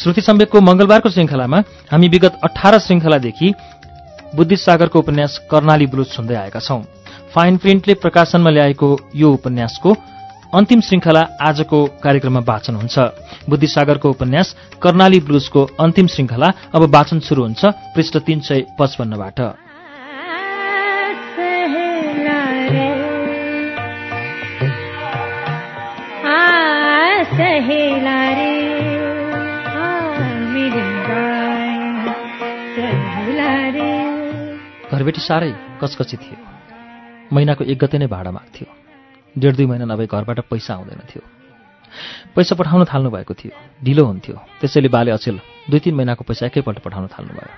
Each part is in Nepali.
श्रुति सम्वेकको मंगलबारको श्रृङ्खलामा हामी विगत अठार श्रृङ्खलादेखि बुद्धिसागरको उपन्यास कर्णाली ब्लुज सुन्दै आएका छौं। फाइन प्रिन्टले प्रकाशनमा ल्याएको यो उपन्यासको अन्तिम श्रृङ्खला आजको कार्यक्रममा वाचन हुन्छ। बुद्धिसागरको उपन्यास कर्णाली ब्लुजको अन्तिम श्रृङ्खला अब वाचन शुरू हुन्छ पृष्ठ तीन सय पचपन्नबाट। घरबेटी साह्रै कचकची थियो। महिनाको एक गते नै भाडा माग्थ्यो। डेढ दुई महिना नभए घरबाट पैसा आउँदैन थियो। पैसा पठाउन थाल्नु भएको थियो। ढिलो हुन्थ्यो। त्यसैले बाले अचेल दुई तिन महिनाको पैसा एकैपल्ट पठाउन थाल्नुभयो।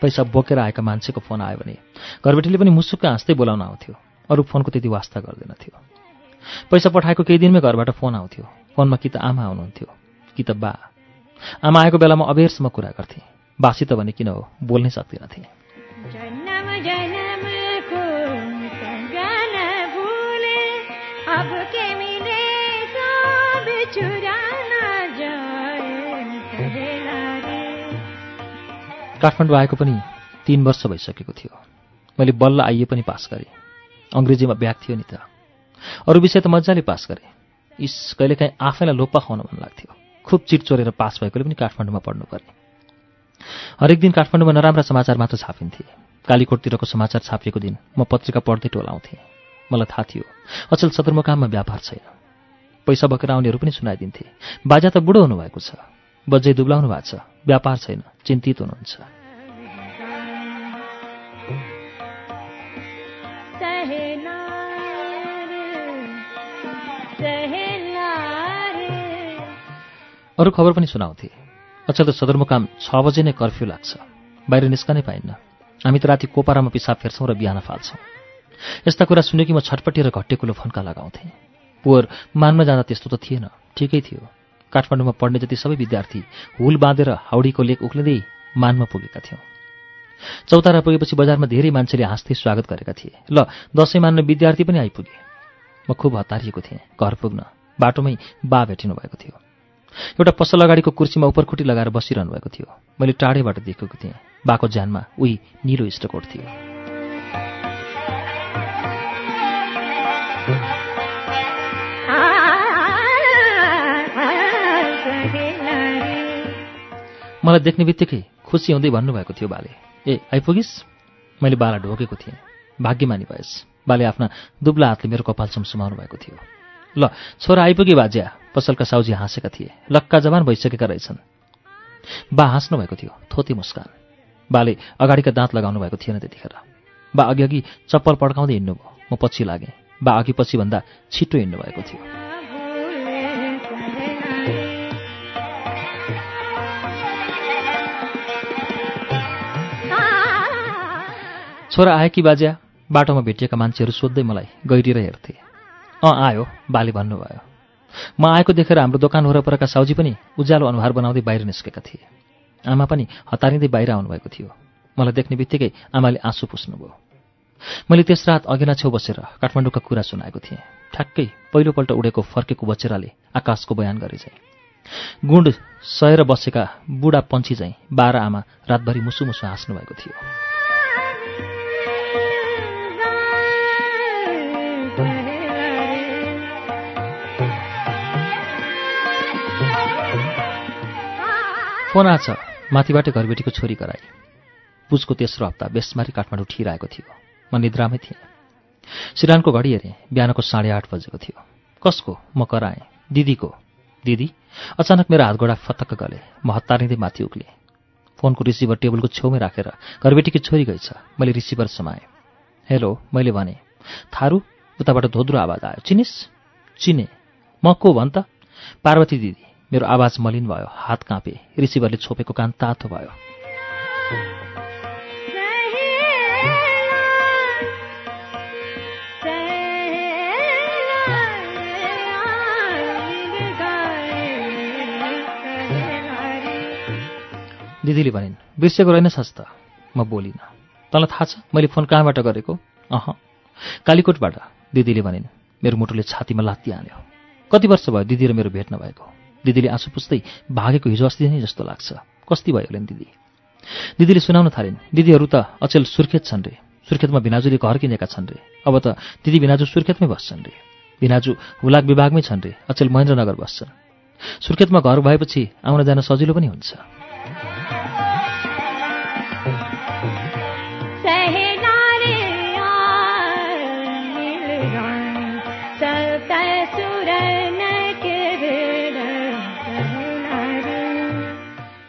पैसा बोकेर आएका मान्छेको फोन आयो भने घरबेटीले पनि मुसुक्क हाँस्दै बोलाउन आउँथ्यो। अरू फोनको त्यति वास्ता गर्दैनथ्यो पैसा पठाएको केही दिनमै घरबाट फोन आउँथ्यो। फोनमा कि त आमा आउनुहुन्थ्यो कि त बा। आमा आएको बेलामा अबेरसम्म कुरा गर्थेँ। बासी त भने किन हो बोल्नै सक्दिनथेँ। काठमाडौँ आएको पनि तीन वर्ष भइसकेको थियो। मैले बल्ल आइए पनि पास गरेँ। अङ्ग्रेजीमा ब्याग थियो नि त। अरू विषय त मजाले पास गरेँ। इस कहिलेकाहीँ आफैलाई लोप्पा खुवाउन मन लाग्थ्यो। खुब चिट चोरेर पास भएकोले पनि काठमाडौँमा पढ्नुपर्ने हरेक दिन काठमाडौँमा नराम्रा समाचार मात्र छापिन्थे। कालीकोटतिरको समाचार छापिएको दिन म पत्रिका पढ्दै टोलाउँथेँ मलाई थाहा थियो अचल सदरमुकाममा व्यापार छैन। पैसा बोकेर आउनेहरू पनि सुनाइदिन्थे। बाजा त बुढो हुनुभएको छ। बजै दुब्लाउनु भएको छ। व्यापार छैन चिन्तित हुनुहुन्छ। अरू खबर पनि सुनाउँथे। अचल त सदरमुकाम छ बजे नै कर्फ्यू लाग्छ। बाहिर निस्कनै पाइन्न। हामी त राति कोपारामा पिसाब फेर्छौँ र बिहान फाल्छौँ। यस्ता कुरा सुन्यो कि म छटपट्टि र घट्टेकुलो फन्का लगाउँथेँ। पोहोर मानमा जाँदा त्यस्तो त थिएन। ठिकै थियो। काठमाडौँमा पढ्ने जति सबै विद्यार्थी हुल बाँधेर हाउडीको लेक उक्लिँदै मानमा पुगेका थियौँ। चौतारा पुगेपछि बजारमा धेरै मान्छेले हाँस्दै स्वागत गरेका थिए। ल दसैँ मान्न विद्यार्थी पनि आइपुगे। म खुब हतारिएको थिएँ घर पुग्न। बाटोमै बा भेटिनु भएको थियो। एउटा पसल अगाडिको कुर्सीमा उपरखुट्टी लगाएर बसिरहनु भएको थियो। मैले टाढैबाट देखेको थिएँ। बाको ज्यानमा उही निलो इष्टकोट थियो। मलाई देख्ने बित्तिकै खुसी हुँदै भन्नुभएको थियो बाले। ए आइपुगिस्? मैले बाला ढोकेको थिएँ। भाग्यमानी भएस। बाले आफ्ना दुब्ला हातले मेरो कपाल सुमसुमाउनु भएको थियो। ल छोरा आइपुगे बाज्या। पसलका साउजी हाँसेका थिए। लक्का जवान भइसकेका रहेछन्। बा हाँस्नु भएको थियो। थोती मुस्कान। बाले अगाडिका दाँत लगाउनु भएको थिएन त्यतिखेर। बा अघि अघि चप्पल पड्काउँदै हिँड्नुभयो। म पछि लागेँ। बा अघि पछि भन्दा छिटो हिँड्नु भएको थियो। छोरा आए कि बाज्या बाटोमा भेटिएका मान्छेहरू सोध्दै मलाई गहिरिएर हेर्थे। अँ आयो बाले भन्नुभयो। म आएको देखेर हाम्रो दोकान वरपरका साउजी पनि उज्यालो अनुहार बनाउँदै बाहिर निस्केका थिए। आमा पनि हतारिँदै बाहिर आउनुभएको थियो। मलाई देख्ने बित्तिकै आमाले आँसु पुस्नुभयो। मैले त्यस रात अघिना छेउ बसेर काठमाडौँका कुरा सुनाएको थिएँ। ठ्याक्कै पहिलोपल्ट उडेको फर्केको बचेराले आकाशको बयान गरे चाहिँ गुण्ड सहेर बसेका बुढा पन्छी चाहिँ बाह्र आमा रातभरि मुसु मुसु हाँस्नु भएको थियो। फोन आछ माथिबाट घरबेटीको छोरी कराई। पुजको तेस्रो हप्ता बेसमारी काठमाडौँ ठिराएको थियो। म निद्रामै थिएँ सिरानको घडी हेरेँ। बिहानको साढे आठ बजेको थियो। कसको? म कराएँ। दिदीको। दिदी अचानक मेरो हातगोडा फतक्क गले। म हतारिँदै माथि उक्लेँ फोनको रिसिभर टेबलको छेउमै राखेर घरबेटीकी छोरी गएछ मैले रिसिभर समाएँ। हेलो मैले भने। थारू उताबाट धोद्रो आवाज आयो। चिनिस? चिने। म को भन् त? पार्वती दिदी। मेरो आवाज मलिन भयो हात काँपे रिसिभरले छोपेको कान तातो भयो। दिदीले भनिन् बिर्सेको रहेनछस् त म बोलिनँ। तँलाई थाहा छ मैले फोन कहाँबाट गरेको? अह। कालीकोटबाट। दिदीले भनिन् मेरो मुटुले छातीमा लात्ती हान्यो कति वर्ष भयो दिदी र मेरो भेट नभएको? दिदीले आँसु पुस्दै भागेको हिजो अस्ति नै जस्तो लाग्छ। कस्ती भयो होला दिदी? दिदीले सुनाउन थालिन् दिदीहरू त अचेल सुर्खेत छन् रे। सुर्खेतमा भिनाजुले घर किनेका छन् रे। अब त दिदी भिनाजु सुर्खेतमै बस्छन् रे। भिनाजु हुलाक विभागमै छन् रे। अचेल महेन्द्रनगर बस्छन्। सुर्खेतमा घर भएपछि आउन जान सजिलो पनि हुन्छ।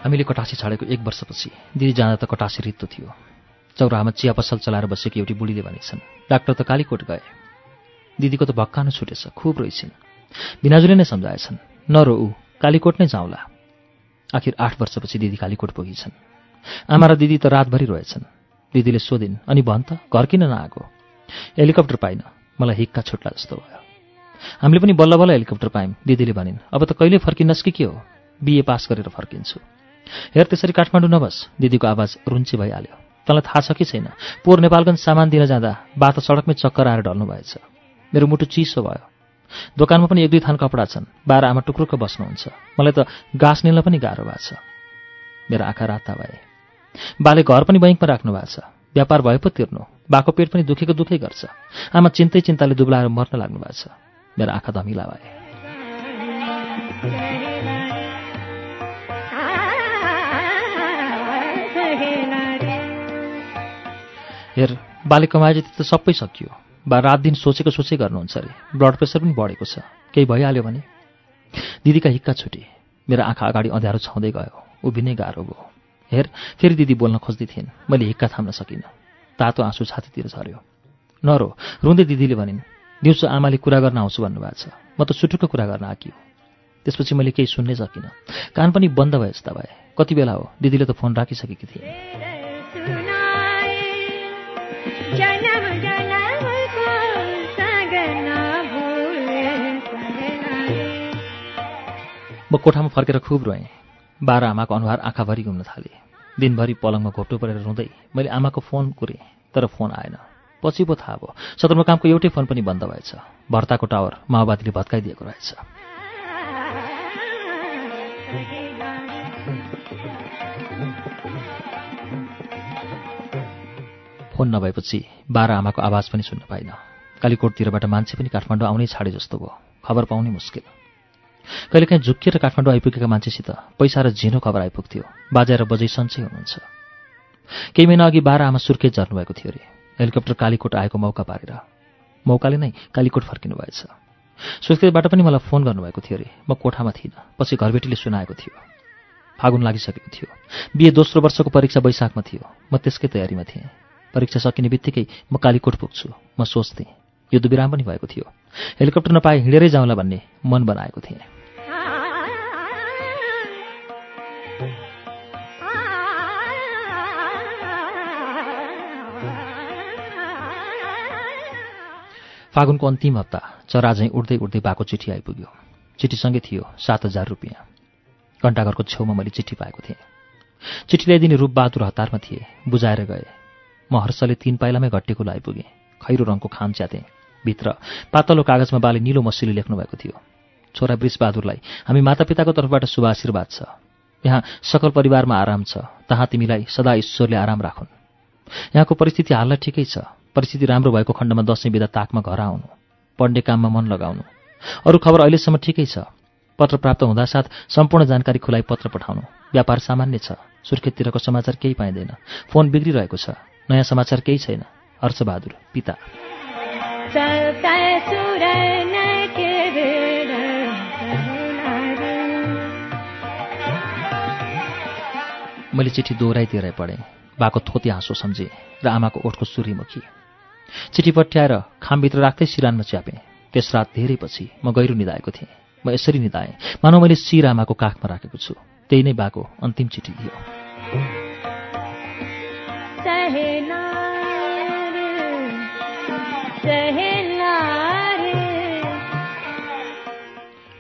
हामीले कटासी छाडेको एक वर्षपछि दिदी जाँदा त कटासी रित्तो थियो। चौराहामा चिया पसल चलाएर बसेकी एउटी बुढीले भनेछन् डाक्टर त कालीकोट गए। दिदीको त भक्कानो छुटेछ खुब रोइछिन्। बिनाजुले नै सम्झाएछन् नरो ऊ कालीकोट नै जाउँला। आखिर आठ वर्षपछि दिदी कालीकोट पुगिछन्। आमा र दिदी त रातभरि रहेछन् दिदीले सोधिन् अनि भन् त घर किन नआएको हेलिकप्टर पाइन मलाई हिक्का छुट्ला जस्तो भयो। हामीले पनि बल्ल बल्ल हेलिकप्टर पायौँ दिदीले भनिन् अब त कहिले फर्किनस् कि के हो? बिए पास गरेर फर्किन्छु। हेर त्यसरी काठमाडौँ नबस। दिदीको आवाज रुन्ची भइहाल्यो। तँलाई थाहा छ कि छैन? पोहोर नेपालगञ्ज सामान दिन जाँदा बाटो सडकमै चक्कर आएर ढल्नु भएछ। मेरो मुटु चिसो भयो। दोकानमा पनि एक दुई थान कपडा छन्। बाह्र आमा टुक्रुक्क बस्नुहुन्छ। मलाई त गाँस निल्न पनि गाह्रो भएको छ। मेरो आँखा राता भए। बाले घर पनि बैङ्कमा राख्नु भएको छ। व्यापार भए पो तिर्नु। बाको पेट पनि दुखेको दुखै गर्छ। आमा चिन्तै चिन्ताले दुब्लाएर मर्न लाग्नु भएको छ। मेरो आँखा धमिला भए। हेर बाले कमाए जति त सबै सकियो। बा रात दिन सोचेको सोचै गर्नुहुन्छ अरे। ब्लड प्रेसर पनि बढेको छ। केही भइहाल्यो भने? दिदीका हिक्का छुटे। मेरो आँखा अगाडि अँध्यारो छाउँदै गयो। उभिनै गाह्रो भयो। हेर फेरि दिदी बोल्न खोज्दै थिइन् मैले हिक्का थाम्न सकिनँ। तातो आँसु छातीतिर झऱ्यो नरो रुँदै दिदीले भनिन् दिउँसो आमाले कुरा गर्न आउँछु भन्नुभएको छ। म त सुटुक्क कुरा गर्न आकियो त्यसपछि मैले केही सुन्नै सकिनँ। कान पनि बन्द भए जस्ता भए। कति बेला हो? दिदीले त फोन राखिसकेकी थिए म कोठामा फर्केर खुब रोएँ। बाह्र आमाको अनुहार आँखाभरि घुम्न थाले। दिनभरि पलङमा घोप्टो परेर रुँदै मैले आमाको फोन कुरेँ तर फोन आएन। पछि पो थाहा भयो सदरमुकामको एउटै फोन पनि बन्द भएछ। भर्ताको टावर माओवादीले भत्काइदिएको रहेछ। फोन नभएपछि बाह्र आमाको आवाज पनि सुन्न पाइन। कालीकोटतिरबाट मान्छे पनि काठमाडौँ आउनै छाडे जस्तो भयो। खबर पाउनै मुस्किल। कहिलेकाहीँ झुक्किएर काठमाडौँ आइपुगेका मान्छेसित पैसा र झिनो खबर आइपुग्थ्यो। बाजा र बजै सन्चै हुनुहुन्छ। केही महिना अघि बाह्र आमा सुर्खेत झर्नुभएको थियो अरे। हेलिकप्टर कालीकोट आएको मौका पारेर। मौकाले नै कालीकोट फर्किनु भएछ। सुर्खेतबाट पनि मलाई फोन गर्नुभएको थियो अरे। म कोठामा थिइनँ। पछि घरबेटीले सुनाएको थियो। फागुन लागिसकेको थियो। बिए दोस्रो वर्षको परीक्षा वैशाखमा थियो। म त्यसकै तयारीमा थिएँ। परीक्षा सकिने बित्तिकै म कालीकोट पुग्छु। म सोच्थेँ युद्धविराम पनि भएको थियो। हेलिकप्टर नपाए हिँडेरै जाउँला भन्ने मन बनाएको थिएँ। फागुनको अन्तिम हप्ता चरा झैँ उड्दै उड्दै बाको चिठी आइपुग्यो। चिठीसँगै थियो सात हजार रुपियाँ। घन्टाघरको छेउमा मैले चिठी पाएको थिएँ। चिठी ल्याइदिने रूपबहादुर हतारमा थिए बुझाएर गए। म हर्षले तीन पाइलामै घट्टेको आइपुगेँ खैरो रङको खाम च्यातेँ। भित्र पातलो कागजमा बाले निलो मसिलो लेख्नुभएको थियो। छोरा वृषबहादुरलाई हामी मातापिताको तर्फबाट शुभ आशीर्वाद छ। यहाँ सकल परिवारमा आराम छ। तहाँ तिमीलाई सदा ईश्वरले आराम राखुन्। यहाँको परिस्थिति हाललाई ठिकै छ। परिस्थिति राम्रो भएको खण्डमा दसैँ बिदा ताकमा घर आउनु। पढ्ने काममा मन लगाउनु। अरू खबर अहिलेसम्म ठिकै छ। पत्र प्राप्त हुँदासाथ सम्पूर्ण जानकारी खुलाइ पत्र पठाउनु। व्यापार सामान्य छ। सुर्खेततिरको समाचार केही पाइँदैन। फोन बिग्रिरहेको छ। नयाँ समाचार केही छैन। हर्षबहादुर पिता। मैले चिठी दोहोऱ्याइ तेह्राइ पढेँ। बाको थोती हाँसो सम्झेँ र आमाको ओठको सुरीमुखी चिठी पट्याएर खामभित्र राख्दै सिरानमा च्यापेँ। त्यस रात धेरै पछि म गहिरो निधाएको थिएँ। म यसरी निधाएँ मानव मैले शिर आमाको काखमा राखेको छु। त्यही नै बाको अन्तिम चिठी थियो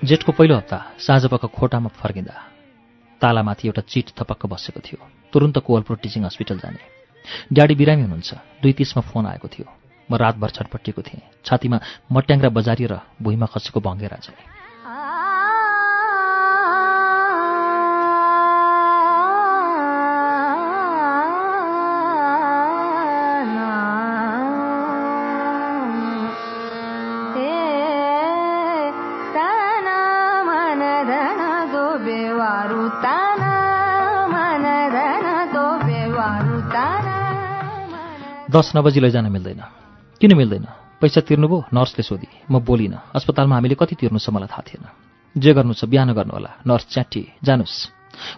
जेठको पहिलो हप्ता साँझपख खोटामा फर्किँदा तालामाथि एउटा चिट थपक्क बसेको थियो। तुरुन्त कोवलपुर टिचिङ हस्पिटल जाने। ड्याडी बिरामी हुनुहुन्छ। दुई तिसमा फोन आएको थियो। म रातभर छटपट्टिएको थिएँ। छातीमा मट्याङ्ग्रा बजारिएर भुइँमा खसेको भङ्गेरा चाहिँ। दस नबजी लैजान मिल्दैन। किन मिल्दैन? पैसा तिर्नुभयो नर्सले सोधी। म बोलिनँ अस्पतालमा हामीले कति तिर्नु छ मलाई थाहा थिएन। जे गर्नु छ बिहान गर्नु होला नर्स च्याटी जानुस्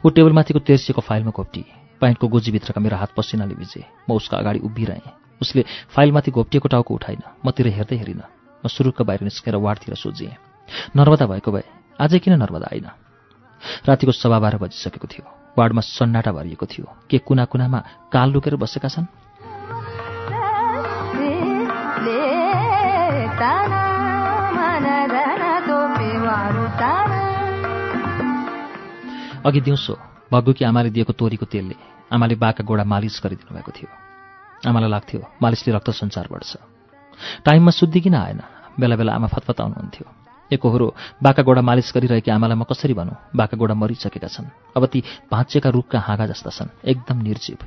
ऊ टेबलमाथिको तेर्सिएको फाइलमा घोप्टी। प्यान्टको गोजीभित्रका मेरो हात पसिनाले भिजे म उसको अगाडि उभिरहेँ। उसले फाइलमाथि घोप्टिएको टाउको उठाइन। मतिर हेर्दै हेरिन। म सुरुक्क बाहिर निस्केर वार्डतिर सोझिएँ। नर्मदा भएको भए अझै किन नर्मदा आइन? रातिको सभा बाह्र बजिसकेको थियो। वार्डमा सन्नाटा भरिएको थियो। के कुना कुनामा काल लुकेर बसेका छन्? अघि दिउँसो भग्गुकी आमाले दिएको तोरीको तेलले आमाले बाका गोडा मालिस गरिदिनु भएको थियो। आमालाई लाग्थ्यो मालिसले रक्त सञ्चार बढ्छ टाइममा शुद्धि किन आएन? बेला बेला आमा फतफत आउनुहुन्थ्यो। एकहोरो बाका गोडा मालिस गरिरहेकी आमालाई म कसरी भनौँ? बाका गोडा मरिसकेका छन्। अब ती भाँचेका रुखका हाँगा जस्ता छन्। एकदम निर्जीव।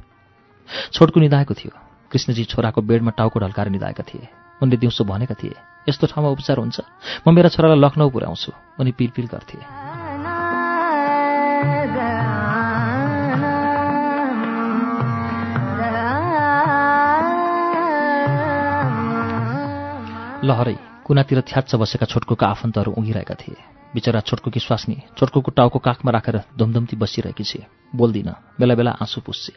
छोटको निधाएको थियो। कृष्णजी छोराको बेडमा टाउको ढल्काएर निधाएका थिए। उनले दिउँसो भनेका थिए यस्तो ठाउँमा उपचार हुन्छ? म मेरा छोरालाई लखनऊ पुर्याउँछु। उनी पिलपिल गर्थे। लहरै कुनातिर थ्याच्च बसेका छोटकोका आफन्तहरू उघिरहेका थिए। बिचरा छोटकोकी स्वास्नी छोटकोको टाउको काखमा राखेर धुमधुम्ती बसिरहेकी छे बोल्दिन बेला बेला आँसु पुस्छे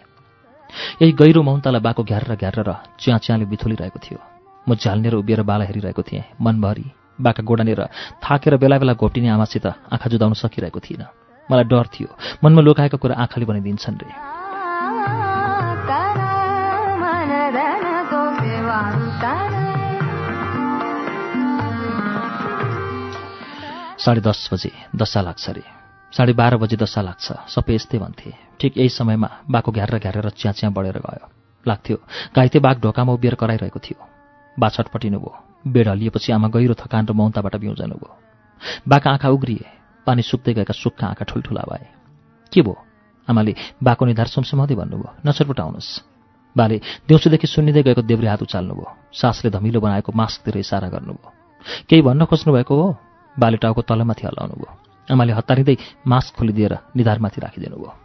यही गहिरो मौनतालाई बाको घ्यार घ्यार र च्याँ च्याँले बिथोलिरहेको थियो। म झ्याल्नेर उभिएर बाला हेरिरहेको थिएँ। मनभरि बाका गोडानेर थाकेर बेला बेला घोप्टिने आमासित आँखा जुदाउन सकिरहेको थिइनँ। मलाई डर थियो। मनमा लुकाएको कुरा आँखाले भनिदिन्छन् रे। साढे दस बजे दशा लाग्छ अरे साढे बाह्र बजे दशा लाग्छ। सबै यस्तै भन्थे। ठिक यही समयमा बाको घ्यारेर घ्यारेर च्याँ च्याँ बढेर गयो। लाग्थ्यो घाइते बाघ ढोकामा उभिएर कराइरहेको थियो। बा छटपटिनु भयो। बेड हलिएपछि आमा गहिरो थकान र मौनताबाट बिउजनु भयो। बाका आँखा उग्रिए। पानी सुक्दै गएका सुक्खा आँखा ठुल्ठुला भए। के भयो? आमाले बाको निधार सुमसुमाउँदै भन्नुभयो। नछटपटाउनुहोस् बाले दिउँसोदेखि सुन्निँदै गएको देब्रे हात उचाल्नुभयो। सासले धमिलो बनाएको मास्कतिर इसारा गर्नुभयो। केही भन्न खोज्नुभएको हो? बाले टाउको तलमाथि हल्लाउनु भयो आमाले हतारिँदै मास्क खोलिदिएर निधारमाथि राखिदिनु भयो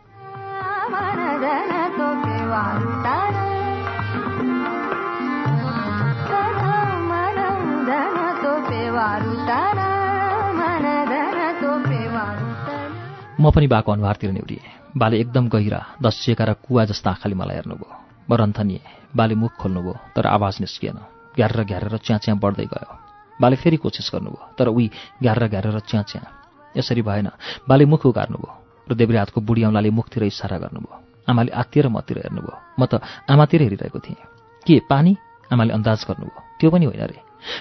म पनि बाको अनुहारतिर निहुरिएँ। बाले एकदम गहिरा दसिएका र कुवा जस्ता आँखाले मलाई हेर्नुभयो। म रन्थनिएँ। बाले मुख खोल्नुभयो तर आवाज निस्किएन। घ्यारेर घ्यारेर च्याँ च्याँ बढ्दै गयो। बाले फेरि कोसिस गर्नुभयो तर उही घ्यारेर घ्यारेर च्याँ च्याँ यसरी भएन। बाले मुख उगार्नुभयो र देब्रे हातको बुढी औँलाले मुखतिर इसारा गर्नुभयो। आमाले आत्तिर मतिर हेर्नुभयो। म त आमातिर हेरिरहेको थिएँ। के पानी? आमाले अन्दाज गर्नुभयो। त्यो पनि होइन रे।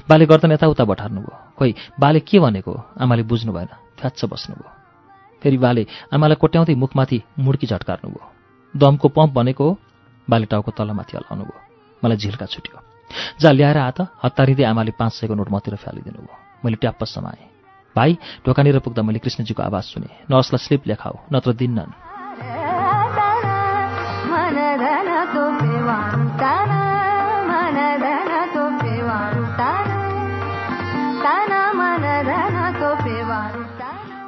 बाले गर्दन यताउता बठार्नुभयो। खोइ बाले के भनेको? आमाले बुझ्नु भएन। फ्याच्च बस्नुभयो। फेरि बाले आमालाई कोट्याउँदै मुखमाथि मुड्की झट्कार्नुभयो। दमको पम्प भनेको हो बाले टाउको तलमाथि हल्लाउनु भयो मलाई झिल्का छुट्यो। जा ल्याएर आत हतारिँदै आमाले पाँच सयको नोट मतिर फ्यालिदिनु भयो मैले ट्याप्प समाएँ। भाइ ढोकानिर पुग्दा मैले कृष्णजीको आवाज सुने। नर्सलाई स्लिप लेखाऊ नत्र दिन्नन्।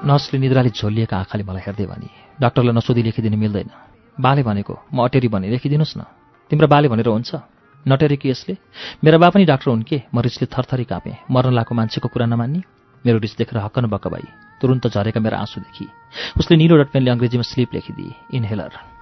नर्सले निद्राले झोलिएका आँखाले मलाई हेर्दै भने डाक्टरलाई नसोधी लेखिदिनु मिल्दैन। बाले भनेको म अटेरी भने लेखिदिनुहोस् न। तिम्रो बाले भनेर हुन्छ। नटेरी कि यसले मेरा बा पनि डाक्टर हुन् के? म रिसले थरथरी काँपेँ। मर्न लाएको मान्छेको कुरा नमान्ने? मेरो रिस देखेर हक्कन बक्क भाइ तुरुन्त झरेका मेरा आँसु देखि। उसले निलो डटपेनले अङ्ग्रेजीमा स्लिप लेखिदिए। इनहेलर।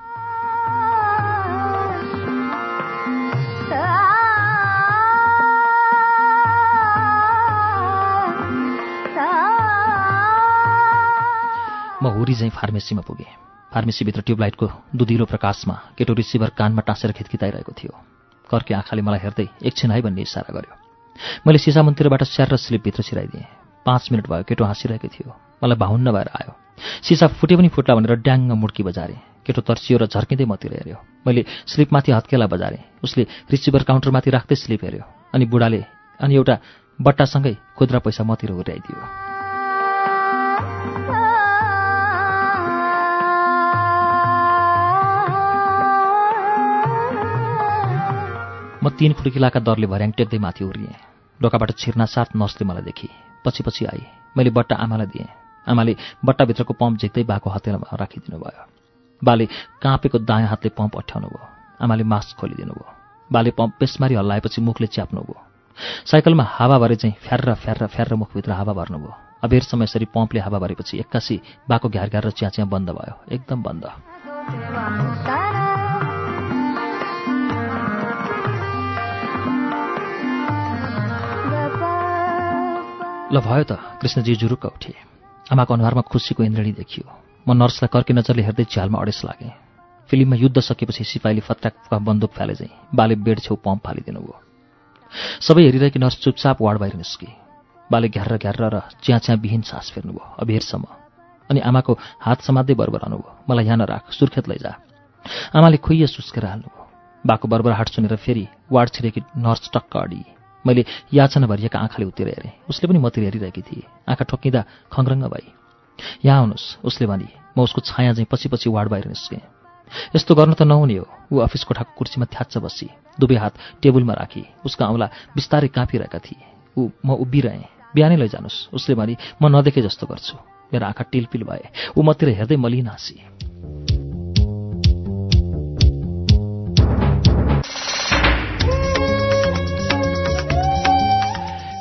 म हुरी चाहिँ फार्मेसीमा पुगेँ। फार्मेसीभित्र ट्युबलाइटको दुधिलो प्रकाशमा केटो रिसिभर कानमा टाँसेर खितखिताइरहेको थियो। कर्के आँखाले मलाई हेर्दै एकछिन है भन्ने इसारा गर्यो। मैले सिसामन्तिरबाट स्याहार र स्लिपभित्र छिराइदिएँ पाँच मिनट भयो केटो हाँसिरहेको थियो। मलाई भाउन्न भएर आयो। सिसा फुटे पनि फुट्ला भनेर ड्याङ्ग मुड्की बजारेँ। केटो तर्सियो र झर्किँदै मतिर हेऱ्यो। मैले स्लिपमाथि हत्केला बजारेँ। उसले रिसिभर काउन्टरमाथि राख्दै स्लिप हेऱ्यो। अनि बुढाले अनि एउटा बट्टासँगै खुद्रा पैसा मतिर हुर्याइदियो तीन खुड्किलाका दरले भर्याङ टेक्दै माथि उर्लिएँ ढोकाबाट छिर्ना साथ नर्सले मलाई देखि। पछि पछि आई मैले बट्टा आमालाई दिएँ। आमाले बट्टाभित्रको पम्प झिक्दै बाको हतेलामा राखिदिनु भयो बाले काँपेको दायाँ हातले पम्प अठ्याउनु भयो आमाले मास्क खोलिदिनु भयो बाले पम्प पेसमारी हल्लाएपछि मुखले च्याप्नु भयो साइकलमा हावा भरे चाहिँ फ्यार्र फ्यार्र फ्यार्र मुखभित्र हावा भर्नुभयो। अबेर समय यसरी पम्पले हावा भरेपछि एक्कासी बाको घ्यार घ्यार र चिया चिया बन्द भयो। एकदम बन्द। ल भयो त कृष्णजी जुरुक्क उठे। आमाको अनुहारमा खुसीको इन्द्रणी देखियो। म नर्सलाई कर्की नजरले हेर्दै झ्यालमा अडेस लागेँ। फिल्ममा युद्ध सकेपछि सिपाहीले फत्राक बन्दुक फाले चाहिँ बाले बेड छेउ पम्प फालिदिनु भयो। सबै हेरिरहेकी नर्स चुपचाप वार्ड बाहिर निस्के। बाले घ्यार घ्यार र च्या च्या विहीन सास फेर्नुभयो अबेरसम्म। अनि आमाको हात समात्दै बर्बराउनु भयो मलाई यहाँ नराख सुर्खेत लैजा। आमाले खुइय सुस्केर हाल्नुभयो बाको बर्बराहाट सुनेर फेरि वार्ड छिरेकी नर्स टक्क अडी मैले याचना भरिएका आँखाले उतिर हेरेँ। उसले पनि मतिर हेरिरहेकी थिए। आँखा ठोक्किँदा खङ्रङ्ग भई यहाँ आउनुहोस् उसले भने। म उसको छाया चाहिँ पछि पछि वार्ड बाहिर निस्केँ। यस्तो गर्नु त नहुने हो। ऊ अफिस कोठाको कुर्सीमा थ्याच्च बसी। दुवै हात टेबुलमा राखी। उसका औँला बिस्तारै काँपिरहेका थिए। ऊ म उभिरहेँ। बिहानै लैजानुहोस् उसले भने। म नदेखे जस्तो गर्छु। मेरो आँखा टिलपिल भए। ऊ मतिर हेर्दै मलिन हाँसी।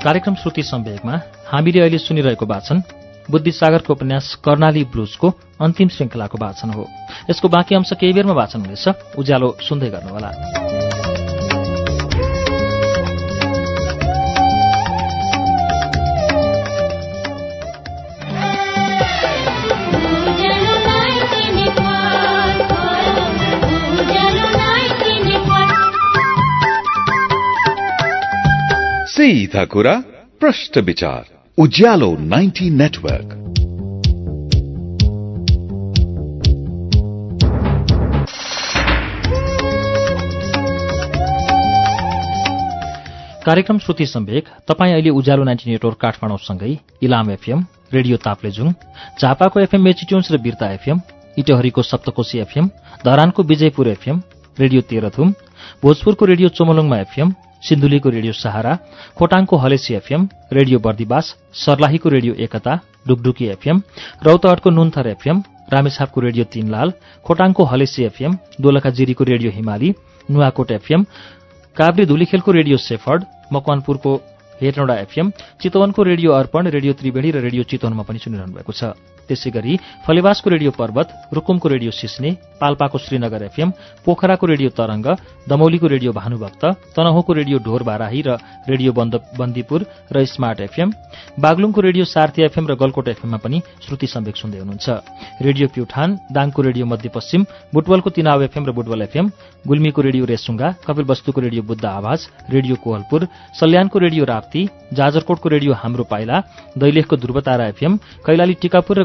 कार्यक्रम श्रुति सम्वेकमा हामीले अहिले सुनिरहेको वाचन बुद्धिसागरको उपन्यास कर्णाली ब्लुजको अन्तिम श्रृङ्खलाको वाचन हो। यसको बाँकी अंश केही बेरमा वाचन हुनेछ। उज्यालो सुन्दै गर्नुहोला। सीधा कुरा प्रश्न विचार। उज्यालो 90 नेटवर्क। कार्यक्रम श्रुति सम्वेक। तपाईँ अहिले उज्यालो नाइन्टी नेटवर्क काठमाडौँसँगै इलाम एफएम रेडियो ताप्लेजुङ झापाको एफएम मेचिट्युन्स र बिर्ता एफएम इटहरीको सप्तकोशी एफएम धरानको विजयपुर एफएम रेडियो तेह्रथुम भोजपुरको रेडियो चोमलुङमा एफएम सिन्धुलीको रेडियो सहारा खोटाङको हलेसी एफएम रेडियो बर्दिवास सर्लाहीको रेडियो एकता डुकडुकी एफएम रौतहटको नुन्थर एफएम रामेछापको रेडियो तीनलाल खोटाङको हलेसी एफएम दोलखाजिरीको रेडियो हिमाली नुवाकोट एफएम काभ्रे धुलीखेलको रेडियो सेफर्ड मकवानपुरको हेटौँडा एफएम चितवनको रेडियो अर्पण रेडियो त्रिवेणी र रेडियो चितवनमा पनि सुनिरहनु भएको छ। त्यसै गरी फलेवासको रेडियो पर्वत रुकुमको रेडियो सिस्ने पाल्पाको श्रीनगर एफएम पोखराको रेडियो तरंग दमौलीको रेडियो भानुभक्त तनहुको रेडियो ढोर बाराही र रेडियो बन्दीपुर र स्मार्ट एफएम बागलुङको रेडियो सार्थी एफएम र गलकोट एफएममा पनि श्रुति सम्वेक सुन्दै हुनुहुन्छ। रेडियो प्युठान दाङको रेडियो मध्यपश्चिम बुटवलको तिनाव एफएम र बुटवल एफएम गुल्मीको रेडियो रेसुङ्गा कपिलवस्तुको रेडियो बुद्ध आवाज रेडियो कोहलपुर सल्यानको रेडियो राप्ती जाजरकोटको रेडियो हाम्रो पाइला दैलेखको ध्रुवतारा एफएम कैलाली टिकापुर र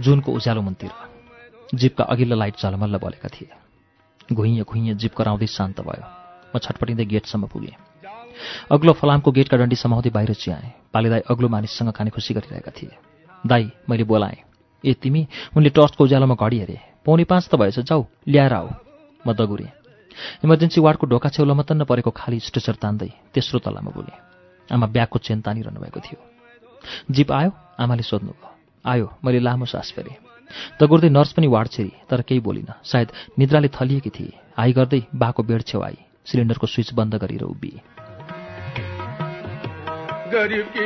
जुनको उज्यालो मन्तिर जिपका अघिल्लो लाइट झलमल्ल बलेका थिए। घुइँ घुइँ जिप कराउँदै शान्त भयो। म छटपटिँदै गेटसम्म पुगेँ। अग्लो फलामको गेटका डन्डी समाउँदै बाहिर चियाएँ। पालेदाई अग्लो मानिससँग खाने खुसी गरिरहेका थिए। दाई मैले बोलाएँ ए तिमी उनले टर्चको उज्यालोमा घडी हेरे। पौनी पाँच त भएछ जाऊ ल्याएर आऊ। म दगुरेँ। इमर्जेन्सी वार्डको ढोका छेउ लमतन्न परेको खाली स्ट्रेचर तान्दै तेस्रो तलामा पुगेँ आमा ब्यागको चेन तानिरहनु भएको थियो। जिप आयो आमाले सोध्नुभयो आयो मैले लामो सास फेरेँ। दगुर्दै नर्स पनि वार्ड छिरी तर केही बोलिनँ। सायद निद्राले थलिएकी थिए। हाई गर्दै बाको बेड छेउ आई सिलिन्डरको स्विच बन्द गरेर उभिए। गरिब की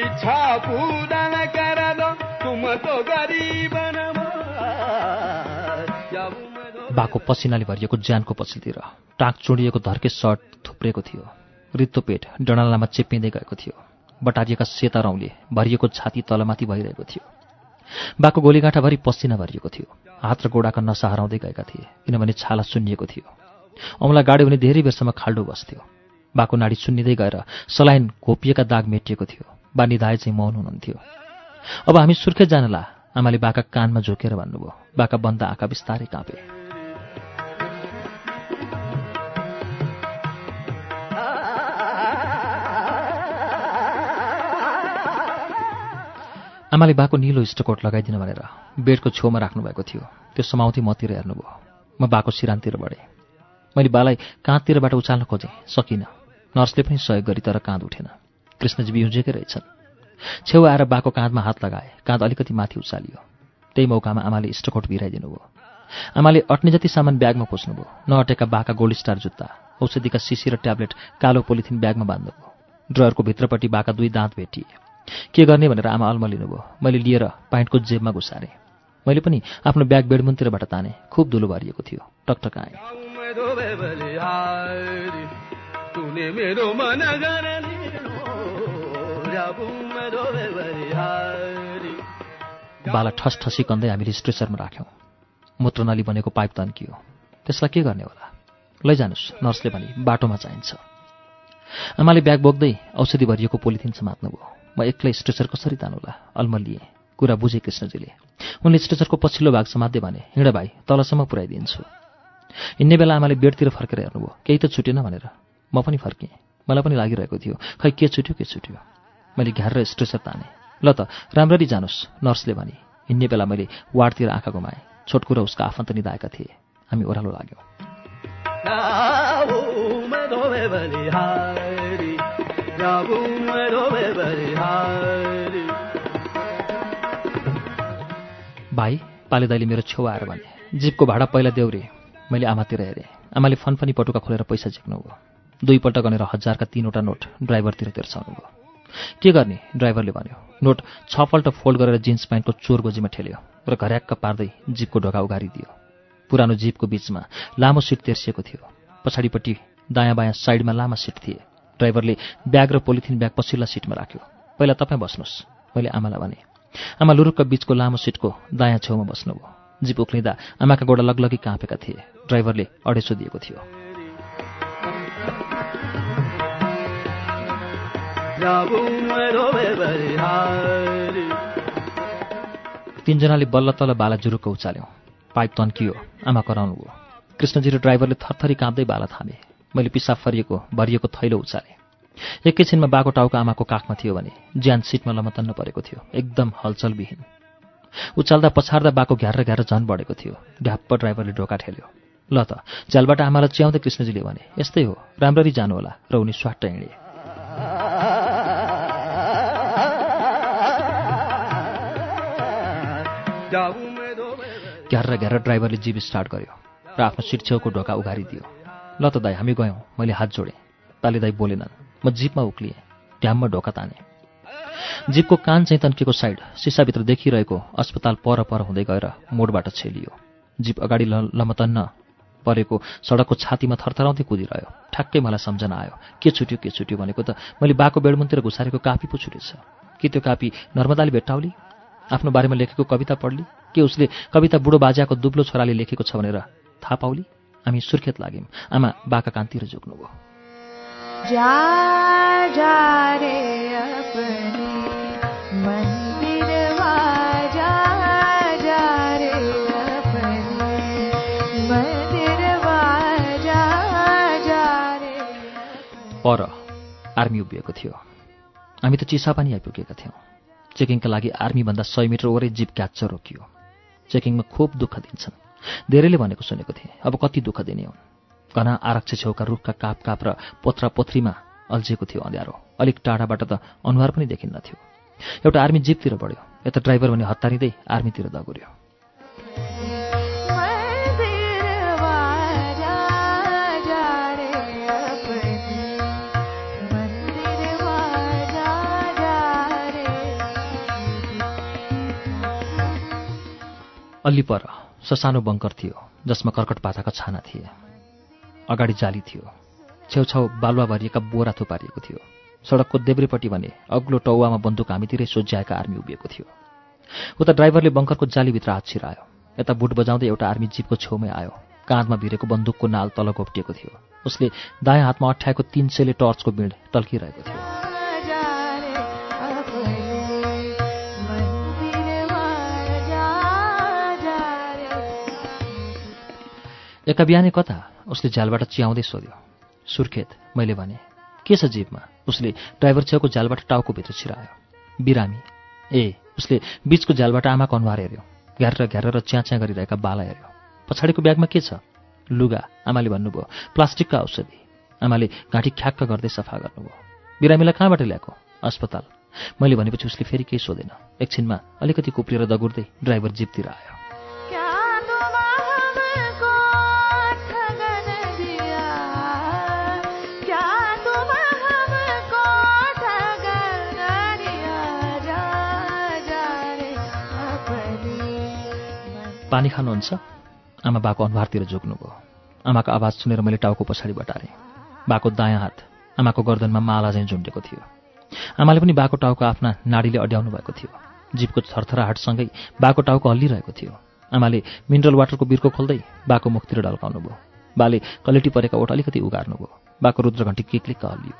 इच्छा पूर्ण कर दो। तुम बाको पसिनाले भरिएको ज्यानको पछिल्तिर टाक चुडिएको धर्के सर्ट थुप्रेको थियो रित्तो पेट डडालामा चेपिँदै गएको थियो बटारिएका सेता रौँले भरिएको छाती तलमाथि भइरहेको थियो। बाको गोलीगाँठाभरि पसिना भरिएको थियो हात र गोडाका नसा हराउँदै गएका थिए किनभने छाला सुन्निएको थियो। औँला गाडी हुने धेरै बेरसम्म खाल्डो बस्थ्यो। बाको नाडी सुन्निँदै गएर सलाइन घोपिएका दाग मेटिएको थियो बा निधाए चाहिँ मौन हुनुहुन्थ्यो। अब हामी सुर्खेत जानला आमाले बाका कानमा झोकेर भन्नुभयो बाका बन्द आँखा बिस्तारै काँपे। आमाले बाको निलो इष्टकोट लगाइदिनु भनेर बेडको छेउमा राख्नुभएको थियो। त्यो समाउँथी मतिर हेर्नुभयो। म बाको सिरानतिर बढेँ। मैले बालाई काँधतिरबाट उचाल्न खोजेँ। सकिनँ। नर्सले पनि सहयोग गरी तर काँध उठेन। कृष्णजी बिउजेकै रहेछन्। छेउ आएर बाको काँधमा हात लगाए। काँध अलिकति माथि उचालियो। त्यही मौकामा आमाले इष्टकोट भिराइदिनु भयो। आमाले अट्ने जति सामान ब्यागमा पोच्नुभयो नअटेका बाका गोल्ड स्टार जुत्ता औषधिका सिसी र ट्याब्लेट कालो पोलिथिन ब्यागमा बाँध्नुभयो। ड्रयरको भित्रपट्टि बाका दुई दाँत भेटिए। के गर्ने भनेर आमा अल्म लिनुभयो। मैले लिएर पाइन्टको जेबमा घुसारेँ। मैले पनि आफ्नो ब्याग बेडमुनतिरबाट ताने। खुब धुलो भरिएको थियो। टकटक बाला ठस ठसी कन्दै हामीले स्ट्रेचरमा राख्यौँ। मूत्रनली बनेको पाइप तन्कियो। त्यसलाई के गर्ने होला? लैजानुहोस्। नर्सले भने बाटोमा चाहिन्छ। आमाले ब्याग बोक्दै औषधि भरिएको पोलिथिन समात्नुभयो। म एक्लै स्ट्रेचर कसरी तानुला अल्म लिए कुरा बुझे कृष्णजीले। उनले स्ट्रेचरको पछिल्लो भाग समात्दै भने हिँड भाइ तलसम्म पुऱ्याइदिन्छु। हिँड्ने बेला आमाले बेडतिर फर्केर हेर्नुभयो केही त छुटेन भनेर। म पनि फर्केँ। मलाई पनि लागिरहेको थियो। खै के छुट्यो के छुट्यो? मैले घ्याएर स्ट्रेचर ताने। ल त राम्ररी जानुहोस् नर्सले भने। हिँड्ने बेला मैले वार्डतिर आँखा गुमाएँ छोटको र उसका आफन्त निधाएका थिए। हामी ओह्रालो लाग्यौँ। भाइ पाले दाइले मेरो छेउ आएर भने जिपको भाडा पहिला देउरे मैले आमातिर हेरेँ। आमाले फनफनी पटुका खोलेर पैसा झिक्नु भयो दुईपल्ट गनेर हजारका तिनवटा नोट ड्राइभरतिर तिर्साउनु भयो के गर्ने? ड्राइभरले भन्यो नोट छपल्ट फोल्ड गरेर जिन्स प्यान्टको चोर गोजीमा ठेल्यो र घर्याक्क पार्दै जिपको ढोका उघारिदियो पुरानो जिपको बिचमा लामो सिट तेर्सिएको थियो। पछाडिपट्टि दायाँ बायाँ साइडमा लामा सिट थिए। ड्राइभरले ब्याग र पोलिथिन ब्याग पछिल्ला सिटमा राख्यो। पहिला तपाईँ बस्नुहोस्। मैले आमालाई भने आमा लुरुक्क बिचको लामो सिटको दायाँ छेउमा बस्नुभयो। जिप उक्लिँदा आमाका गोडा लगलगी काँपेका थिए। ड्राइभरले अडेसो दिएको थियो। तिनजनाले बल्ल तल बाला जुरुक्क उचाल्यौँ। पाइप तन्कियो। आमा कराउनु भयो कृष्णजी र ड्राइभरले थरथरी काँप्दै बाला थामे। मैले पिसाब फरिएको भरिएको थैलो उचालेँ। एकैछिनमा बाको टाउको आमाको काखमा थियो भने ज्यान सिटमा लमतन्न परेको थियो एकदम हलचलविहीन। उचाल्दा पछार्दा बाको घ्यार घ्यार झन बढेको थियो ढ्याप्प ड्राइभरले ढोका ठेल्यो। ल त झ्यालबाट आमालाई च्याउँदै कृष्णजीले भने यस्तै हो राम्ररी जानु होला र उनी स्वाट हिँडे घ्यार घ्यार ड्राइभरले जिप स्टार्ट गर्यो र आफ्नो सिट छेउको ढोका उघारिदियो। ल त दाई हामी गयौँ मैले हात जोडेँ। ताले दाई बोलेनन्। म जिपमा उक्लिएँ ढ्याममा ढोका ताने। जिपको कान चाहिँ तन्केको साइड सिसाभित्र देखिरहेको अस्पताल पर पर हुँदै गएर मोडबाट छेलियो। जिप अगाडि लमतन्न परेको सडकको छातीमा थरथराउँदै कुदिरह्यो। ठ्याक्कै मलाई सम्झना आयो के छुट्यो के छुट्यो भनेको त मैले बाको बेडमुनतिर घुसारेको कापी पो छुटेछ। कि त्यो कापी नर्मदाले भेट्टाउली? आफ्नो बारेमा लेखेको कविता पढ्ली? के उसले कविता बुढो बाजाको दुब्लो छोराले लेखेको छ भनेर थाहा पाउली? हामी सुर्खेत लाग्यौँ। आमा बाका कान्तिर झुक्नुभयो। पर आर्मी उभिएको थियो। हामी त चिसापानी आइपुगेका थियौँ। चेकिङका लागि आर्मीभन्दा सय मिटर वरै जिप क्याच रोकियो। चेकिङमा खुब दुःख दिन्छन्। धेरैले भनेको सुनेको थिएँ अब कति दुःख दिने हुन्। घना आरक्षी छेउका रुखका काप काप र पोत्रा पोथ्रीमा अल्झिएको थियो अँध्यारो। अलिक टाढाबाट त अनुहार पनि देखिन्न थियो एउटा आर्मी जिपतिर बढ्यो। यता ड्राइभर भने हतारिँदै आर्मीतिर दगुर्यो। अल्ली पर ससानो बङ्कर थियो जसमा कर्कट पाताका छाना थिए। अगाडि जाली थियो। छेउछाउ बालुवा भरिएका बोरा थुपारिएको थियो। सडकको देब्रेपट्टि भने अग्लो टौवामा बन्दुक हामीतिरै सोझ्याएका आर्मी उभिएको थियो। उता ड्राइभरले बङ्करको जालीभित्र हात छिरायो। यता बुट बजाउँदै एउटा आर्मी जिपको छेउमै आयो। काँधमा भिरेको बन्दुकको नाल तल घोप्टिएको थियो। उसले दायाँ हातमा अठ्याएको तिन सयले टर्चको बिँड टल्किरहेको थियो। एका बिहानै कता उसले झ्यालबाट चियाउँदै सोध्यो सुर्खेत मैले भने के छ जीवमा? उसले ड्राइभर छेउको झ्यालबाट टाउकोभित्र छिरायो। बिरामी। ए उसले बिचको झ्यालबाट आमाको अनुहार हेऱ्यो घ्यारेर घ्यारेर च्याँ च्याँ गरिरहेका बाला हेऱ्यो। पछाडिको ब्यागमा के छ? लुगा आमाले भन्नुभयो प्लास्टिकका औषधि। आमाले घाँटी ख्याक्क गर्दै सफा गर्नुभयो। बिरामीलाई कहाँबाट ल्याएको? अस्पताल। मैले भनेपछि उसले फेरि केही सोधेन। एकछिनमा अलिकति कुप्रिएर दगुर्दै ड्राइभर जिपतिर आयो। पानी खानुहुन्छ? आमा बाको अनुहारतिर झुक्नुभयो आमाको आवाज सुनेर मैले टाउको पछाडि बटारेँ बाको दायाँ हात आमाको गर्दनमा माला झैँ झुन्डेको थियो। आमाले पनि बाको टाउको आफ्ना नाडीले अड्याउनु भएको थियो। जीपको थरथराहटसँगै बाको टाउको हल्लिरहेको थियो। आमाले मिनरल वाटरको बिर्को खोल्दै बाको मुखतिर ढल्काउनु भयो बाले कलेटी परेका ओठ अलिकति उगार्नु भयो बाको रुद्रघन्टी क्लिक्लिक्क हल्लियो।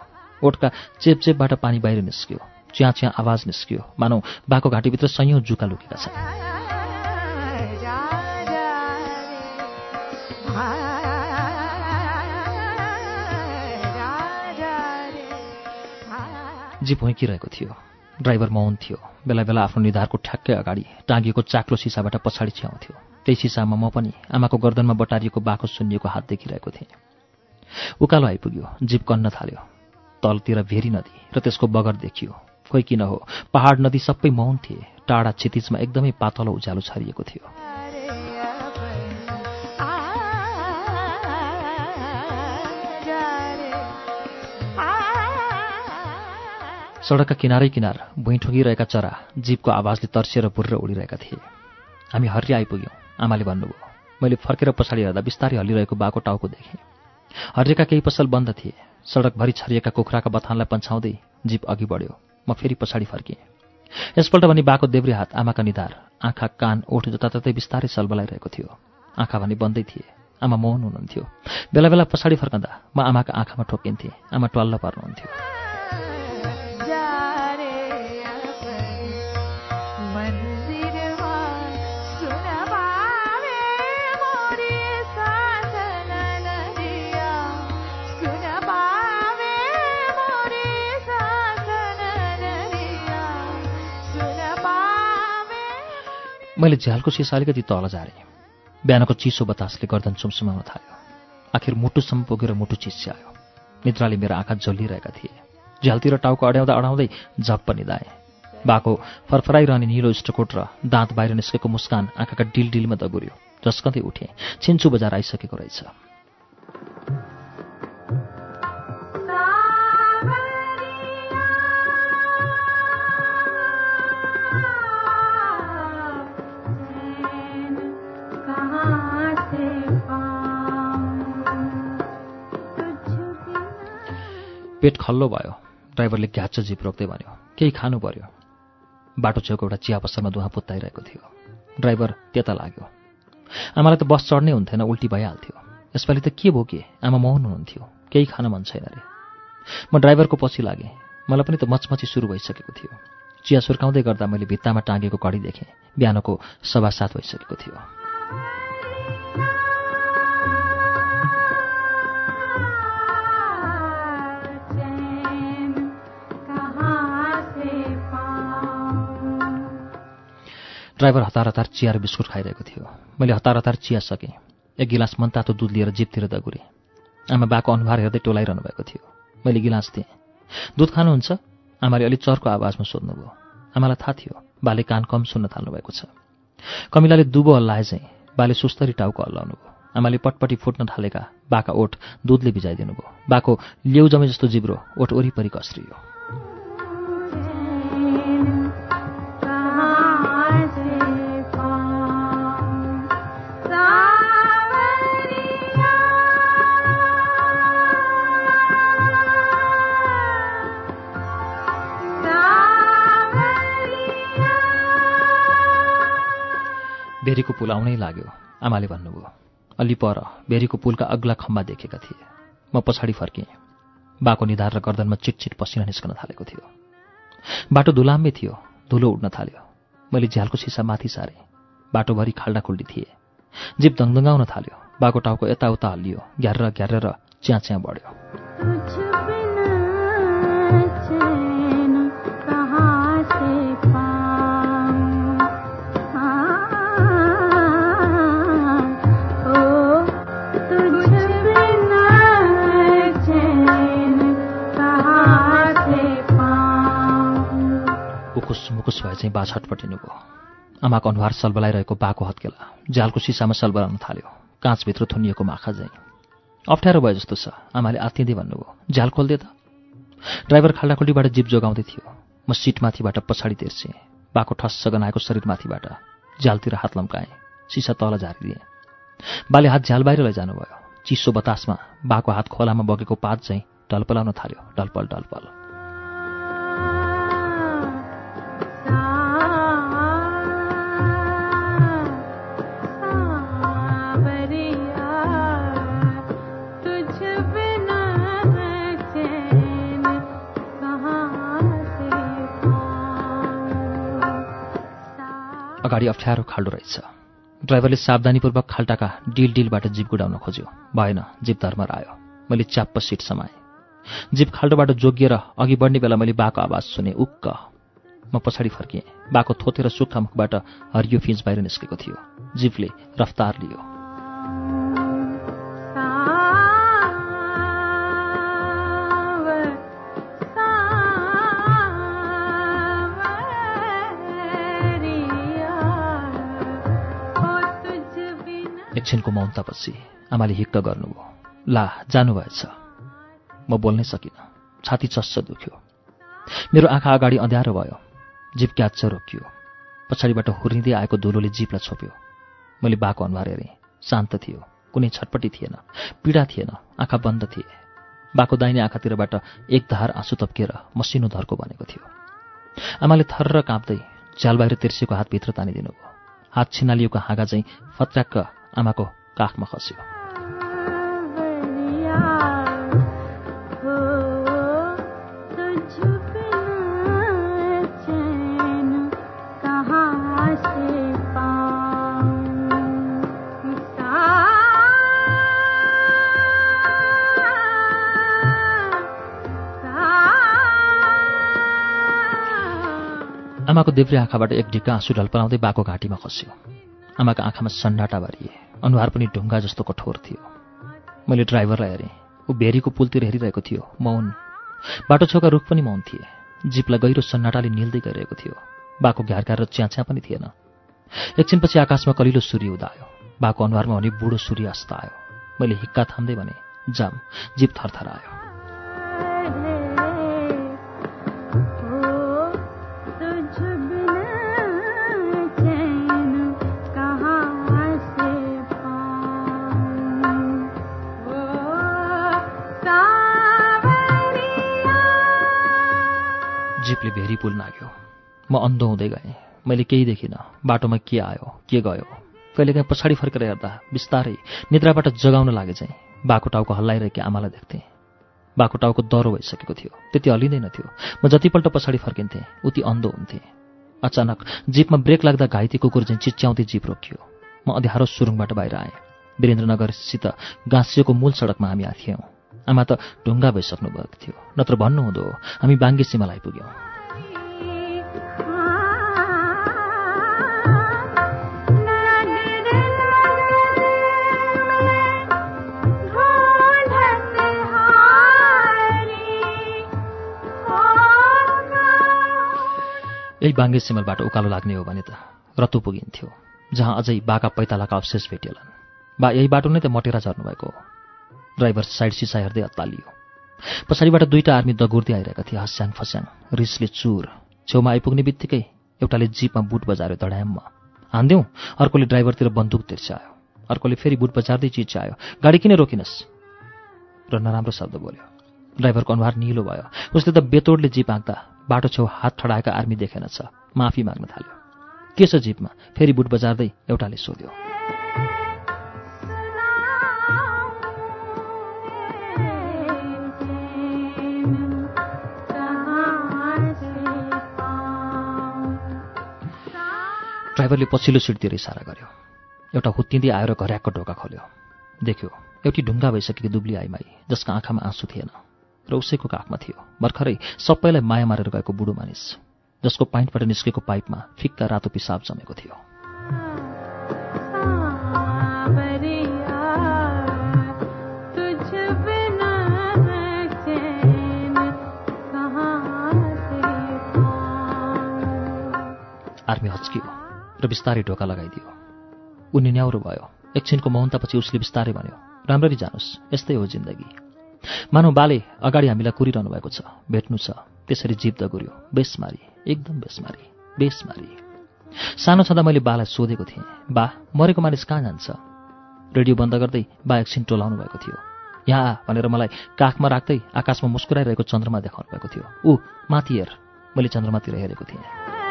ओठका चेप चेपबाट पानी बाहिर निस्कियो। च्याँ च्याँ आवाज निस्कियो। मानौ बाको घाँटीभित्र सयौँ जुका लुकेका छन्। जीप हुँकिरहेको थियो। ड्राइभर मौन थियो। बेला बेला आफ्नो निधारको ठ्याक्कै अगाडि टाँगिएको चाक्लो सिसाबाट पछाडि छ्याउँथ्यो। त्यही सिसामा म पनि आमाको गर्दनमा बटारिएको बाखो सुन्निएको हात देखिरहेको थिएँ। उकालो आइपुग्यो। जीप कन्न थाल्यो। तलतिर भेरी नदी र त्यसको बगर देखियो। खोइ किन हो? पहाड नदी सबै मौन थिए। टाढा क्षितिजमा एकदमै पातलो उज्यालो छरिएको थियो। सडकका किनारै किनार भुइँ ठुगिरहेका चरा जीपको आवाजले तर्सिएर बुर्र उडिरहेका थिए। हामी हर्री आइपुग्यौँ। आमाले भन्नुभयो मैले फर्केर पछाडि हेर्दा बिस्तारै हल्लिरहेको बाको टाउको देखेँ। हर्रेका केही पसल बन्द थिए। सडकभरि छरिएका कुखुराका बथानलाई पन्छाउँदै जीप अघि बढ्यो। म फेरि पछाडि फर्किएँ। यसपल्ट भने बाको देब्रे हात आमाका निधार आँखा कान ओठ जताततै बिस्तारै सलबलाइरहेको थियो। आँखा भने बन्दै थिए। आमा मौन हुनुहुन्थ्यो। बेला बेला पछाडि फर्कँदा म आमाका आँखामा ठोकिन्थेँ आमा टल्ल पर्नुहुन्थ्यो। मैले झ्यालको सिसा अलिकति तल झारेँ। बिहानको चिसो बतासले गर्दन सुमसुमाउन थाल्यो। आखिर मुटुसम्म पुगेर मुटु चिस्यायो। निद्राले मेरो आँखा झोलिरहेका थिए। झ्यालतिर टाउको अड्याउँदा अडाउँदै झप्प निधाएँ बाको फरफराइरहने निलो इष्टकोट र दाँत बाहिर निस्केको मुस्कान आँखाका डिल डिलमा दगुर्यो। झस्कँदै उठेँ। छिन्चु बजार आइसकेको रहेछ। पेट खल्लो भयो। ड्राइभरले घ्याच जिप रोक्दै भन्यो केही खानु पर्यो? बाटो छेउको एउटा चिया पसलमा दुहा पुत्ताइरहेको थियो। ड्राइभर त्यता लाग्यो। आमालाई त बस चढ्नै हुन्थेन उल्टी भइहाल्थ्यो। यसपालि त के भोके आमा मौन हुनुहुन्थ्यो। केही खान मन छैन अरे म ड्राइभरको पछि लागेँ। मलाई पनि त मचमची सुरु भइसकेको थियो। चिया सुर्काउँदै गर्दा मैले भित्तामा टाँगेको कडी देखेँ। बिहानको सभा सात भइसकेको थियो। ड्राइभर हतार हतार चिया र बिस्कुट खाइरहेको थियो। मैले हतार हतार चिया सकेँ। एक गिलास मनतातो दुध लिएर जिपतिर दगुरेँ। आमा बाको अनुहार हेर्दै टोलाइरहनु भएको थियो। मैले गिलास दिएँ। दुध खानुहुन्छ? आमाले अलिक चर्को आवाजमा सोध्नुभयो। आमालाई थाहा थियो बाले कान कम सुन्न थाल्नुभएको छ। कमिलाले दुबो हल्लाए चाहिँ बाले सुस्तरी टाउको हल्लाउनु भयो आमाले पटपटी फुट्न थालेका बाका ओठ दुधले भिजाइदिनु भयो बाको लेउ जमे जस्तो जिब्रो ओठ वरिपरि कस्रियो। भेरीको पुल आउनै लाग्यो। आमाले भन्नुभयो अलि पर भेरीको पुलका अग्ला खम्बा देखेका थिए। म पछाडि फर्केँ बाको निधार र गर्दनमा चिटचिट पसिना निस्कन थालेको थियो। बाटो धुलाम्मै थियो धुलो उड्न थाल्यो। मैले झ्यालको सिसा माथि सारेँ। बाटोभरि खाल्डाखुल्डी थिए। जीप दङदङ्गाउन थाल्यो। बाको टाउको यताउता हल्लियो। घ्यारेर घ्यारेर च्याँ च्याँ बढ्यो। उकुस मुकुस भए चाहिँ बा छटपटिनु भयो आमाको अनुहार सलबलाइरहेको बाको हत्केला। झ्यालको सिसामा सलबलाउन थाल्यो। काँचभित्र थुनिएको माखा चाहिँ अप्ठ्यारो भयो जस्तो छ। आमाले आत्तिँदै भन्नुभयो झ्याल खोल्दे त? ड्राइभर खाल्डाखुल्डीबाट जिप जोगाउँदै थियो। म सिटमाथिबाट पछाडि तेर्सेँ बाको ठस्स गनाएको शरीरमाथिबाट। झ्यालतिर हात लम्काएँ। सिसा तल झारिदिएँ। बाले हात झ्याल बाहिर लैजानुभयो। चिसो बतासमा बाको हात खोलामा बगेको पात चाहिँ ढलपलाउन थाल्यो। ढलपल ढलपल अगाडि अप्ठ्यारो खाल्डो रहेछ। ड्राइभरले सावधानीपूर्वक खाल्टाका डिल डिलबाट जिप गुडाउन खोज्यो। भएन जिप धर्मर आयो। मैले च्याप्प सिट समाएँ। जिप खाल्डोबाट जोगिएर अघि बढ्ने बेला मैले बाको आवाज सुने उक्क! म पछाडि फर्किएँ। बाको थोतेर सुक्खा मुखबाट हरियो फिज बाहिर निस्केको थियो। जिपले रफ्तार लियो। एकछिनको मौनतापछि आमाले हिक्क गर्नुभयो। ला जानुभएछ। म बोल्नै सकिनँ। छाती चस्स दुख्यो। मेरो आँखा अगाडि अँध्यारो भयो। जिप क्याच्च रोकियो। पछाडिबाट हुर्निँदै आएको धुलोले जिपलाई छोप्यो। मैले बाको अनुहार हेरेँ। शान्त थियो। कुनै छटपट्टि थिएन। पीडा थिएन। आँखा बन्द थिए। बाको दाहिने आँखातिरबाट एक धार आँसु तप्किएर मसिनो धर्को बनेको थियो। आमाले थर्र काँप्दै झ्याल बाहिर तिर्सिएको हातभित्र तानिदिनु भयो हात छिनालिएको हाँगा चाहिँ फत्राक्क आमाको काखमा खस्यो। आमाको देब्रे आँखाबाट एक ढिक्का आँसु ढल्पलाउँदै बाको घाँटीमा खस्यो। आमाका आँखामा सन्नाटा भरिए। अनुहार पनि ढुङ्गा जस्तो कठोर थियो। मैले ड्राइभरलाई हेरेँ। ऊ भेरीको पुलतिर हेरिरहेको थियो। मौन। बाटो छेउका रुख पनि मौन थिए। जिपलाई गहिरो सन्नाटाले निल्दै गइरहेको थियो। बाको घ्यार र च्याँ पनि थिएन। एकछिनपछि आकाशमा कलिलो सूर्य उदायो। बाको अनुहारमा हुने बुढो सूर्य अस्त आयो। मैले हिक्का थाम्दै भने जाम। जिप थरथर आयो जिपले भेरी पुल नाग्यो। म अन्धो हुँदै गएँ। मैले केही देखिनँ। बाटोमा के आयो के गयो? कहिलेकाहीँ पछाडि फर्केर हेर्दा बिस्तारै निद्राबाट जगाउन लागे चाहिँ बाको टाउको हल्लाइरहेकी आमालाई देख्थेँ। बाको टाउको दह्रो भइसकेको थियो। त्यति हल्लिँदैन थियो। म जतिपल्ट पछाडि फर्किन्थेँ उति अन्धो हुन्थेँ। अचानक जिपमा ब्रेक लाग्दा घाइते कुकुर चाहिँ चिच्याउँदै जिप रोकियो। म अँध्यारो सुरुङबाट बाहिर आएँ। वीरेन्द्रनगरसित गाँसिएको मूल सडकमा हामी थियौँ आमा त ढुङ्गा भइसक्नु भएको थियो। नत्र भन्नुहुँदो हामी बाङ्गे सीमालाई आइपुग्यौँ यही बाङ्गे सिमलबाट उकालो लाग्ने हो भने त रतु पुगिन्थ्यो जहाँ अझै बाका पैतालाका अवशेष भेटिएलान्। बा यही बाटो नै त मटेरा झर्नुभएको हो। ड्राइभर साइड सिसा हेर्दै अत्तालियो। पछाडिबाट दुईटा आर्मी दगुर्दै आइरहेका थिए हस्याङ फस्याङ रिसले चुर। छेउमा आइपुग्ने बित्तिकै एउटाले जिपमा बुट बजार्यो धड्याममा हान्दिउँ अर्कोले ड्राइभरतिर बन्दुक तिर्स्यायो अर्कोले फेरि बुट बजार्दै चिच्यायो। गाडी किन रोकिनस्? र नराम्रो शब्द बोल्यो। ड्राइभरको अनुहार निलो भयो। उसले त बेतोडले जिप आँक्दा बाटो छेउ हात ठडाएका आर्मी देखेन छ माफी माग्न थाल्यो। के छ जिपमा? फेरि बुट बजार्दै एउटाले सोध्यो। ड्राइभरले पछिल्लो सिटतिर इसारा गर्यो। एउटा हुत्तिँदै आएर घर्याकको ढोका खोल्यो। देख्यो एउटी ढुङ्गा भइसकेकी दुब्ली आइमाई जसका आँखामा आँसु थिएन र उसैको काखमा थियो। भर्खरै सबैलाई माया मारेर गएको बुढो मानिस जसको पाइन्टबाट निस्केको पाइपमा फिक्का रातो पिसाब जमेको थियो। आर्मी हच्कियो। र बिस्तारै ढोका लगाइदियो। ऊ निन्याउरो भयो। एकछिनको मौनतापछि उसले बिस्तारै भन्यो राम्ररी जानुहोस् यस्तै हो जिन्दगी। मानव बाले अगाडि हामीलाई कुरिरहनु भएको छ भेट्नु छ। त्यसरी जीव दगुर्यो बेसमारी एकदम बेसमारी बेसमारी। सानो छँदा मैले बालाई सोधेको थिएँ बा मरेको मानिस कहाँ जान्छ? रेडियो बन्द गर्दै बा एकछिन टोलाउनु भएको थियो। यहाँ भनेर मलाई काखमा राख्दै आकाशमा मुस्कुराइरहेको चन्द्रमा देखाउनु भएको थियो। ऊ माथि हेर। मैले चन्द्रमातिर हेरेको थिएँ।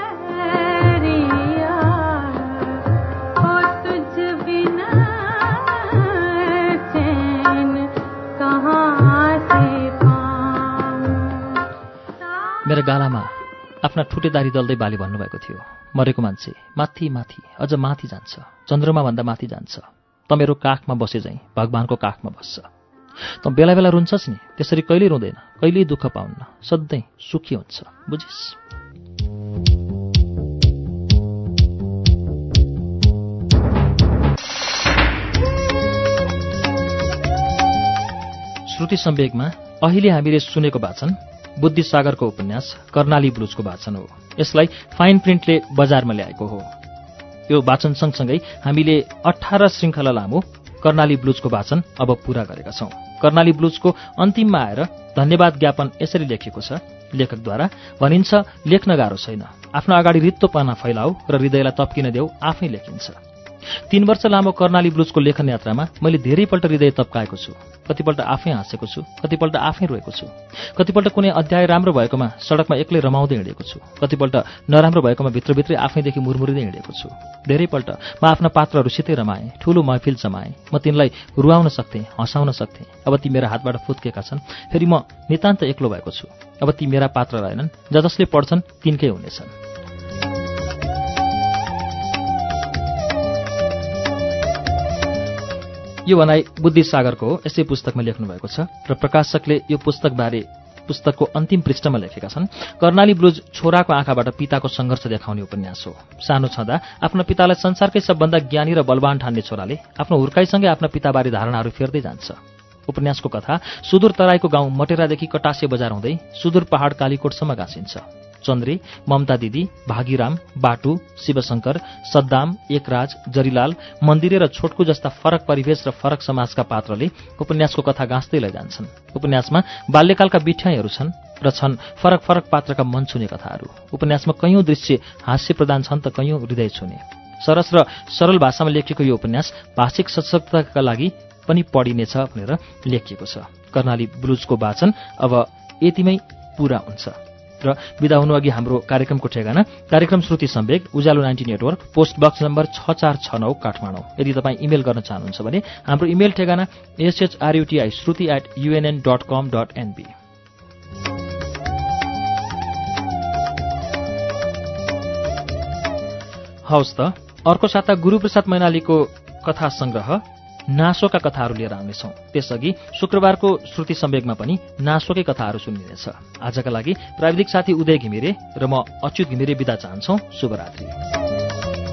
मेरो गालामा आफ्ना ठुटेदारी दल्दै बाली भन्नुभएको थियो। मरेको मान्छे माथि माथि अझ माथि जान्छ। चन्द्रमा भन्दा माथि जान्छ। त मेरो काखमा बसे झैँ भगवान्को काखमा बस्छ। त बेला बेला रुन्छस् नि त्यसरी कहिल्यै रुँदैन कहिल्यै दुःख पाउन्न सधैँ सुखी हुन्छ बुझिस्? श्रुति सम्वेकमा अहिले हामीले सुनेको वाचन बुद्धिसागरको उपन्यास कर्णाली ब्लुजको वाचन हो। यसलाई फाइन प्रिन्टले बजारमा ल्याएको हो। यो वाचन सँगसँगै हामीले अठार श्रृङ्खला लामो कर्णाली ब्लुजको वाचन अब पूरा गरेका छौं। कर्णाली ब्लुजको अन्तिममा आएर धन्यवाद ज्ञापन यसरी लेखिएको छ। लेखकद्वारा भनिन्छ लेख्न गाह्रो छैन। आफ्नो अगाडि रित्तो पाना फैलाऊ र हृदयलाई तप्किन देऊ आफै लेखिन्छ। तीन वर्ष लामो कर्णाली ब्लुजको लेखन यात्रामा मैले धेरैपल्ट हृदय तप्काएको छु। कतिपल्ट आफै हाँसेको छु कतिपल्ट आफै रोएको छु। कतिपल्ट कुनै अध्याय राम्रो भएकोमा सडकमा एक्लै रमाउँदै हिँडेको छु। कतिपल्ट नराम्रो भएकोमा भित्रभित्रै आफैदेखि मुरमुरिँदै हिँडेको छु। धेरैपल्ट म आफ्ना पात्रहरूसितै रमाएँ ठूलो महफिल जमाएँ। म तिनलाई रुवाउन सक्थेँ हँसाउन सक्थेँ। अब ती मेरा हातबाट फुत्केका छन् फेरि म नितान्त एक्लो भएको छु। अब ती मेरा पात्र रहेनन् ज जसले पढ्छन् तिनकै हुनेछन्। यो भनाइ बुद्धिसागरको हो यसै पुस्तकमा लेख्नु भएको छ र प्रकाशकले यो पुस्तकबारे पुस्तकको अन्तिम पृष्ठमा लेखेका छन् कर्णाली ब्लुज छोराको आँखाबाट पिताको सङ्घर्ष देखाउने उपन्यास हो। सानो छँदा आफ्नो पितालाई संसारकै सबभन्दा ज्ञानी र बलवान ठान्ने छोराले आफ्नो हुर्काइसँगै आफ्ना पिताबारे धारणाहरू फेर्दै जान्छ। उपन्यासको कथा सुदूर तराईको गाउँ मटेरादेखि कटासे बजार हुँदै सुदूर पहाड कालीकोटसम्म गाँसिन्छ। चन्द्रे ममता दिदी भागीराम बाटु शिवशङ्कर सद्दाम एकराज जरिलाल मन्दिरे र छोटकु जस्ता फरक परिवेश र फरक समाजका पात्रले उपन्यासको कथा गाँच्दै लैजान्छन्। उपन्यासमा बाल्यकालका बिठ्याइहरू छन् र छन् फरक फरक पात्रका मन छुने कथाहरू। उपन्यासमा कैयौं दृश्य हास्य प्रदान छन् त कैयौं हृदय छुने। सरस र सरल भाषामा लेखिएको यो उपन्यास भाषिक सशक्तताका लागि पनि पढिनेछ भनेर लेखिएको छ। कर्णाली ब्लुजको वाचन अब यतिमै पूरा हुन्छ। र विदा हुनुअघि हाम्रो कार्यक्रमको ठेगाना। कार्यक्रम Shruti Sambek Ujyaalo ninety network post box number छ चार छ नौ काठमाडौँ। यदि तपाईँ इमेल गर्न चाहनुहुन्छ भने हाम्रो इमेल ठेगाना S H R U T I Shruti at U N N dot com dot N B हवस् त। अर्को साता गुरूप्रसाद मैनालीको कथा संग्रह। नासोका कथाहरू लिएर आउनेछौँ त्यसअघि शुक्रबारको श्रुति सम्वेगमा पनि नासोकै कथाहरू सुनिनेछ। आजका लागि प्राविधिक साथी उदय घिमिरे र म अच्युत घिमिरे विदा चाहन्छौ। शुभरात्री।